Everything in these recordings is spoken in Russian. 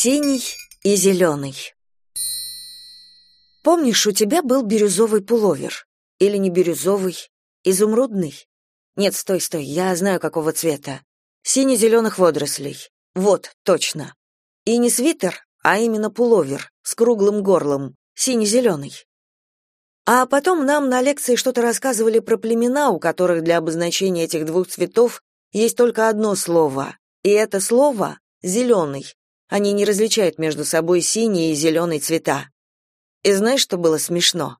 Синий и зеленый. Помнишь, у тебя был бирюзовый пуловер? Или не бирюзовый, изумрудный? Нет, стой, стой, я знаю, какого цвета. Сине-зеленых водорослей. Вот, точно. И не свитер, а именно пуловер с круглым горлом, сине-зеленый. А потом нам на лекции что-то рассказывали про племена, у которых для обозначения этих двух цветов есть только одно слово. И это слово — зеленый. Они не различают между собой синий и зеленый цвета. И знаешь, что было смешно?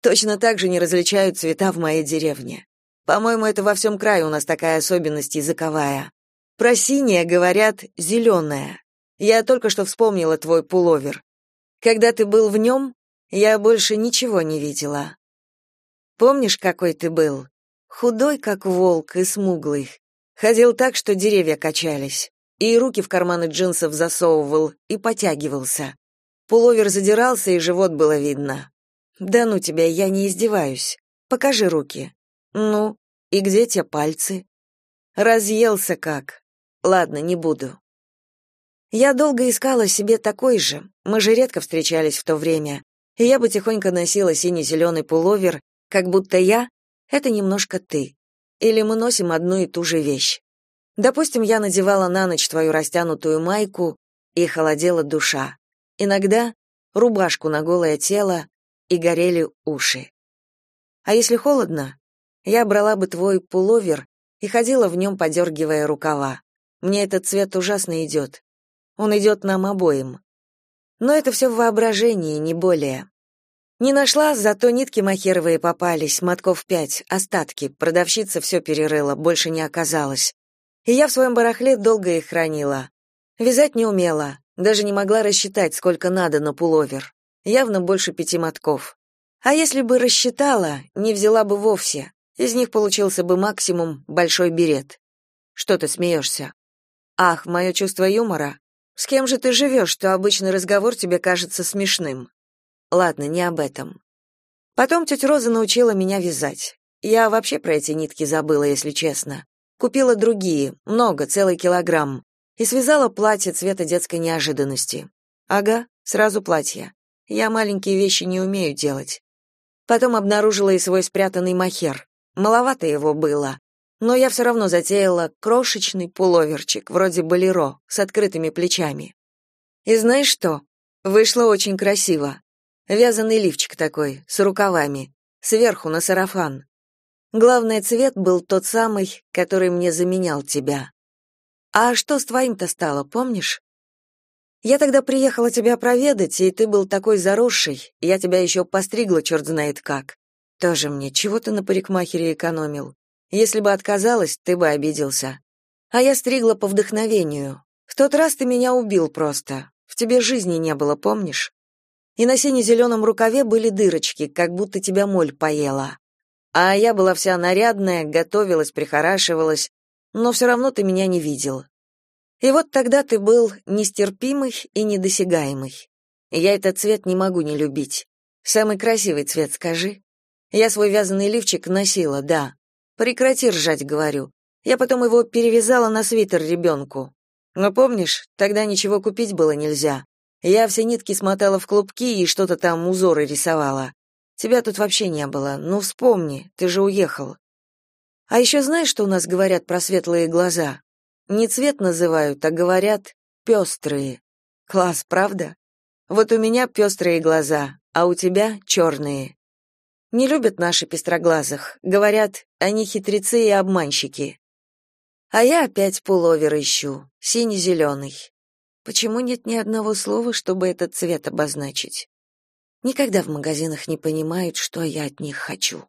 Точно так же не различают цвета в моей деревне. По-моему, это во всем крае у нас такая особенность языковая. Про синее говорят «зеленое». Я только что вспомнила твой пуловер. Когда ты был в нем, я больше ничего не видела. Помнишь, какой ты был? Худой, как волк, и смуглый. Ходил так, что деревья качались и руки в карманы джинсов засовывал и потягивался. Пуловер задирался, и живот было видно. Да ну тебя, я не издеваюсь. Покажи руки. Ну, и где те пальцы? Разъелся как. Ладно, не буду. Я долго искала себе такой же. Мы же редко встречались в то время. И я бы тихонько носила синий-зеленый пуловер, как будто я — это немножко ты. Или мы носим одну и ту же вещь. Допустим, я надевала на ночь твою растянутую майку, и холодела душа. Иногда рубашку на голое тело, и горели уши. А если холодно, я брала бы твой пуловер и ходила в нем, подергивая рукава. Мне этот цвет ужасно идет. Он идет нам обоим. Но это все в воображении, не более. Не нашла, зато нитки махеровые попались, мотков пять, остатки. Продавщица все перерыла, больше не оказалось и я в своем барахле долго их хранила. Вязать не умела, даже не могла рассчитать, сколько надо на пуловер. Явно больше пяти мотков. А если бы рассчитала, не взяла бы вовсе. Из них получился бы максимум большой берет. Что ты смеешься? Ах, мое чувство юмора. С кем же ты живешь, что обычный разговор тебе кажется смешным? Ладно, не об этом. Потом тетя Роза научила меня вязать. Я вообще про эти нитки забыла, если честно. Купила другие, много, целый килограмм, и связала платье цвета детской неожиданности. Ага, сразу платье. Я маленькие вещи не умею делать. Потом обнаружила и свой спрятанный махер. Маловато его было, но я все равно затеяла крошечный пуловерчик, вроде болеро, с открытыми плечами. И знаешь что? Вышло очень красиво. Вязаный лифчик такой, с рукавами, сверху на сарафан. Главный цвет был тот самый, который мне заменял тебя. А что с твоим-то стало, помнишь? Я тогда приехала тебя проведать, и ты был такой заросший, я тебя еще постригла черт знает как. Тоже мне, чего ты на парикмахере экономил? Если бы отказалась, ты бы обиделся. А я стригла по вдохновению. В тот раз ты меня убил просто. В тебе жизни не было, помнишь? И на сине-зеленом рукаве были дырочки, как будто тебя моль поела. А я была вся нарядная, готовилась, прихорашивалась, но все равно ты меня не видел. И вот тогда ты был нестерпимый и недосягаемый. Я этот цвет не могу не любить. Самый красивый цвет, скажи. Я свой вязаный лифчик носила, да. Прекрати ржать, говорю. Я потом его перевязала на свитер ребенку. Но помнишь, тогда ничего купить было нельзя. Я все нитки смотала в клубки и что-то там узоры рисовала. Тебя тут вообще не было. Ну вспомни, ты же уехал. А еще знаешь, что у нас говорят про светлые глаза? Не цвет называют, а говорят пестрые. Класс, правда? Вот у меня пестрые глаза, а у тебя черные. Не любят наши пестроглазых. Говорят, они хитрецы и обманщики. А я опять пуловер ищу, сине-зеленый. Почему нет ни одного слова, чтобы этот цвет обозначить? Никогда в магазинах не понимают, что я от них хочу.